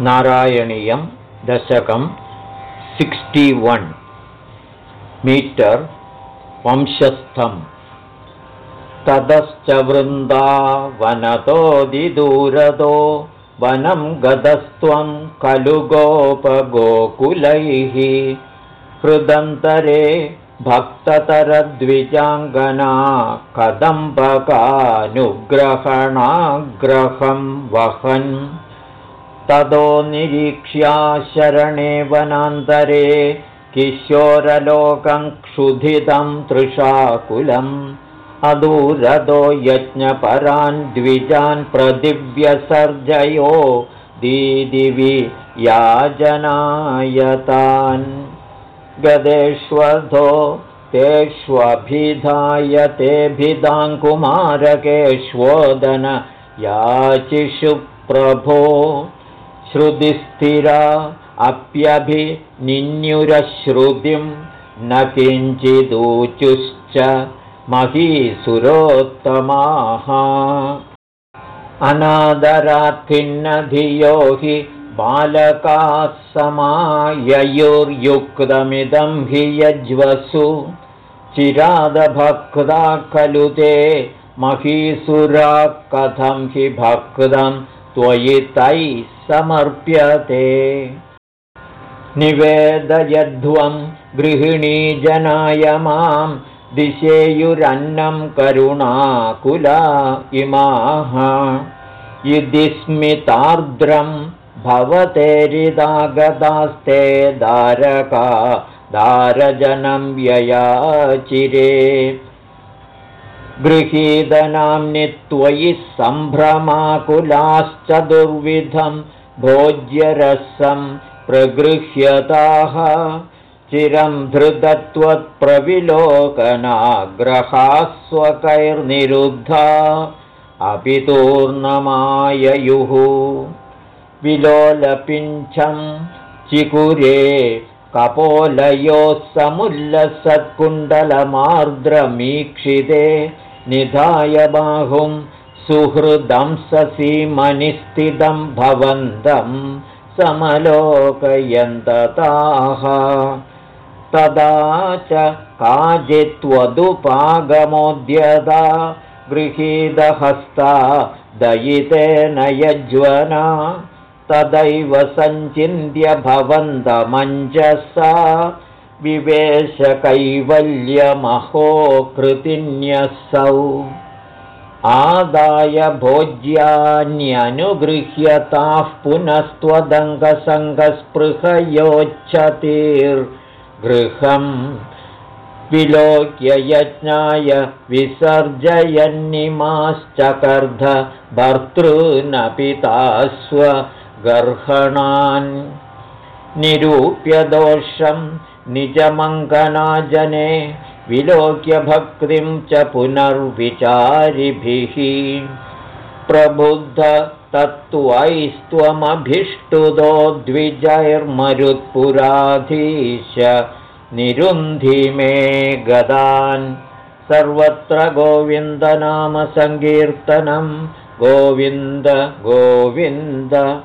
नारायणीयं दशकं sixty one metre वंशस्थम्। ततश्च वृन्दावनतोदिदूरतो वनं गतस्त्वं खलु गोपगोकुलैः हृदन्तरे भक्ततरद्विजाङ्गना कदम्बकानुग्रहणाग्रहं वहन् ततो निरीक्ष्या शरणे वनान्तरे किशोरलोकं क्षुधितं तृषाकुलम्। अदूरदो यज्ञपरान् द्विजान् प्रदिव्यसर्जयो दीदिवि याजनायतान्। गदेष्वधो तेष्वभिधाय तेऽभिधाङ्कुमारकेष्वोदन याचिषु प्रभो श्रुतिस्थिरा अप्यभिनिन्युरश्रुतिं न किञ्चिदूचुश्च महीसुरोत्तमाः। अनादरात्खिन्नधियो हि बालकाः समाययुर्युक्तमिदं हि यज्वसु। चिरादभक्ता खलु ते महीसुरा कथं हि भक्तं त्वयि तैः समर्प्यते। निवेदयध्वं गृहिणीजनाय मां दिशेयुरन्नं करुणाकुला इमाः। यदि स्मितार्द्रं भवतेरिदागतास्ते दारका दारजनं व्ययाचिरे गृहीतनाम्नि त्वयि सम्भ्रमाकुलाश्च दुर्विधं भोज्यरसं प्रगृह्यताः। चिरं धृतत्वत्प्रविलोकनाग्रहास्वकैर्निरुद्धा अपि तूर्णमाययुः विलोलपिञ्छं चिकुरे कपोलयोः समुल्लसत्कुण्डलमार्द्रमीक्षिते निधाय बाहुं सुहृदंससीमनिस्थितं भवन्तं समलोकयन्तताः तदा च काचित्वदुपागमोद्यता गृहीतहस्ता दयितेन यज्वना तदैव सञ्चिन्त्य भवन्तमञ्जसा विवेशकैवल्यमहो कृतिन्यसौ आदाय भोज्यान्यनुगृह्यताः पुनस्त्वदङ्गसङ्गस्पृहयोच्छतिर्गृहम् विलोक्य यज्ञाय विसर्जयन्निमाश्चकर्ध भर्तॄनपिता स्वगर्हणान् निरूप्यदोषं निजमङ्गनाजने विलोक्य भक्तिं च पुनर्विचारिभिः। प्रबुद्ध तत्त्वैस्त्वमभिष्टुतो द्विजैर्मरुत्पुराधीश निरुन्धि मे गदान्। सर्वत्र गोविन्दनामसङ्कीर्तनं। गोविन्द गोविन्द